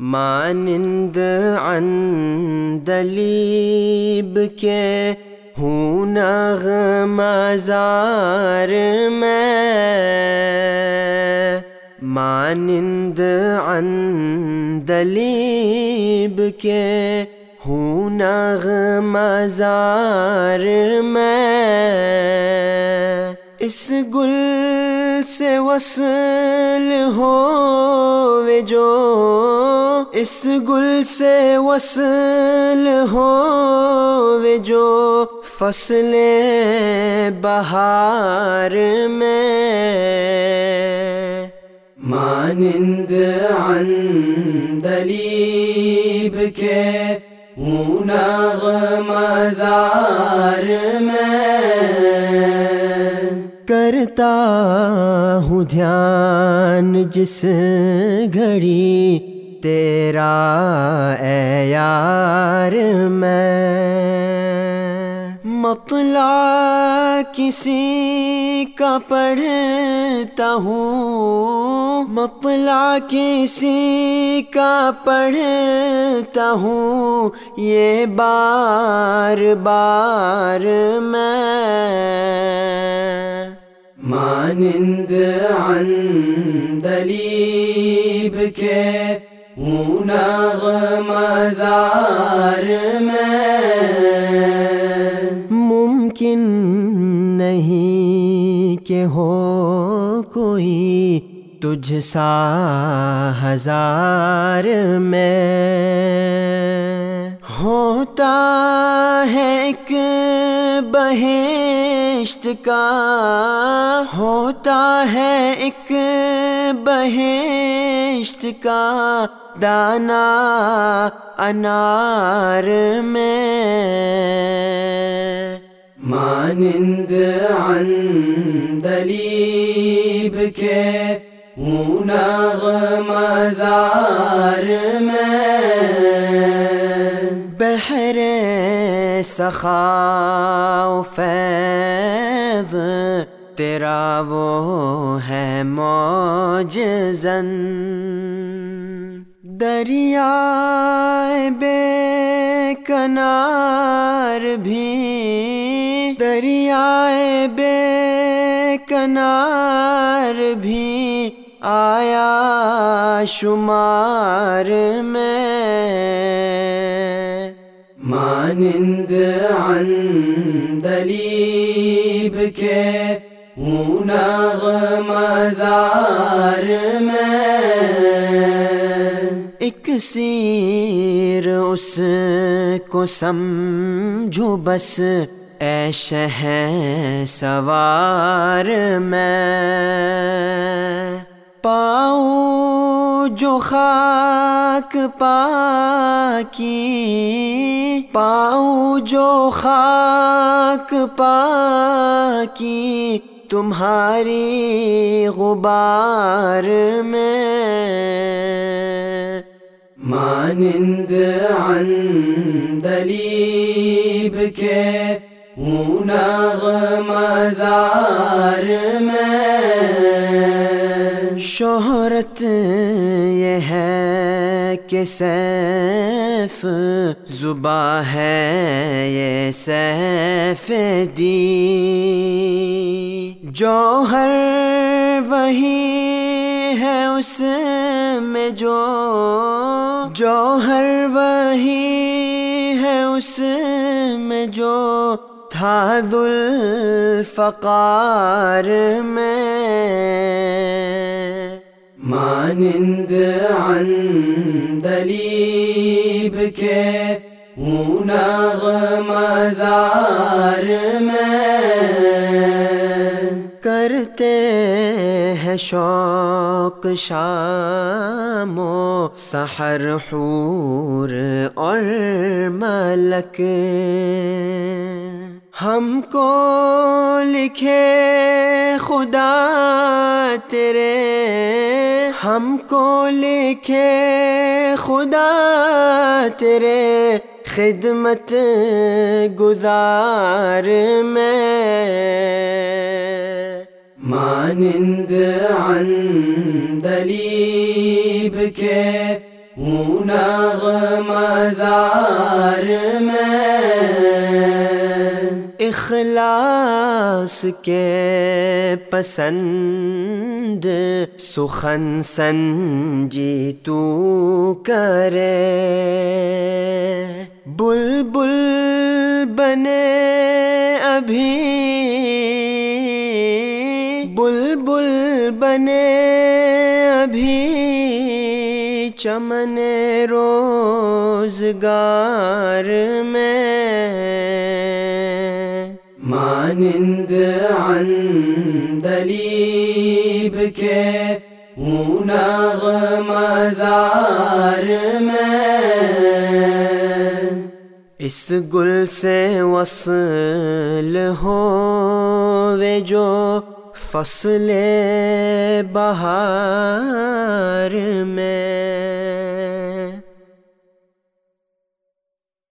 مانند دلیب کے ہوں نغمزار میں۔ مانند دلیب کے ہوں نغمزار میں۔ اس گل سے وصل ہو جو، اس گل سے وصل ہو جو، فصل بہار میں۔ مانند دلیب کے، ہوں نغمزار میں۔ کرتا ہوں دھیان جس گھڑی تیرا اے یار میں مطلع کسی کا پڑھتا ہوں مطلع کسی کا پڑھتا ہوں یہ بار بار میں مانند دلیب کے ہوں نغمزار میں ممکن نہیں کہ ہو کوئی تجھ سا ہزار میں ہوتا ہے ایک بہشت کا ہوتا ہے، ایک بہشت کا دانا انار میں۔ مانند دلیب کے، ہوں نغمزار میں۔ سخا فیض، تیرا وہ ہے موج زن دریا بے کنار بھی، دریائے بے کنار بھی آیا شمار میں۔ مانند دلیب کے ہوں نغمزار میں ایک سیر اس کو سمجھو بس ایش ہے سوار میں پاؤ جو خاک پاکی پاؤ جو خاک پاکی، تمہاری غبار میں۔ مانند دلیب کے، ہوں نغمزار میں۔ شہرت یہ ہے کہ سیف زبا ہے یہ سیف دی جوہر وہی ہے اس میں جو جوہر وہی ہے اس میں جو تھا ذوالفقار میں مانند دلیب کے ہوں نغمزار میں کرتے ہیں شوق شام و سحر حور اور ملک ہم کو لکھے خدا تیرے ہم کو لکھے خدا تیرے خدمت گزار میں۔ مانند دلیب کے ہوں نغمزار میں۔ اخلاص کے پسند، سخن سنجی تو کرے۔ بل بل بنے ابھی۔ بل بل بنے ابھی۔ چمن روزگار میں۔ مانند عندلیب کے ہوں نغمزار میں۔ اس گل سے وصل ہو وے جو فصل بہار میں۔